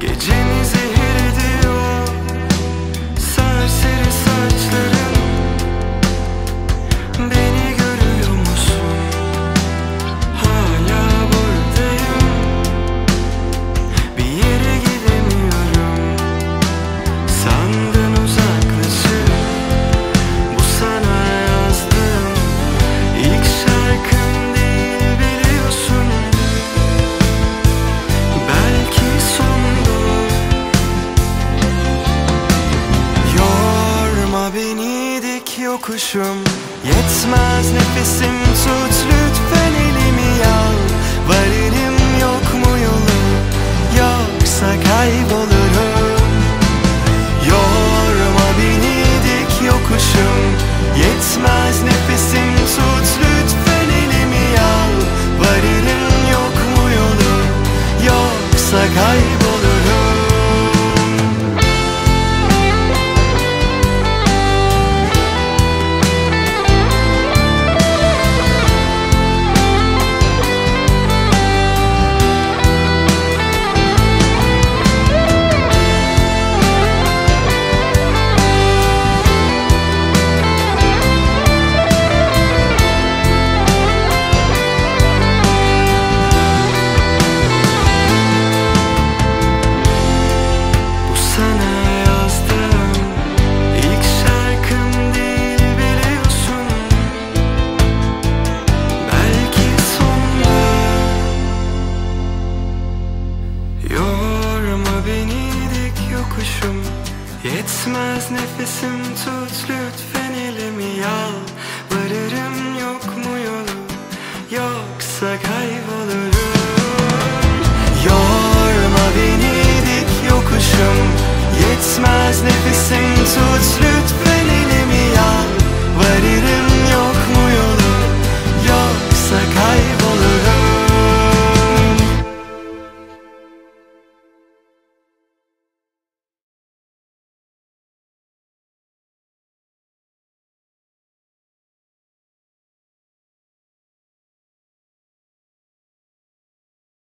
Gecenize yokuşum. Yetmez nefesim tut lütfen elimi al Varırım yok mu yolu? Yoksa kaybolurum. Yorma beni dik yokuşum. Yetmez nefesim tut lütfen elimi al Varırım yok mu yolu? Yoksa kaybolurum yokuşum Yetmez nefesim tut lütfen elimi al Varırım yok mu yolu? Yoksa kaybolurum. Yorma beni dik yokuşum. Yetmez nefesim tut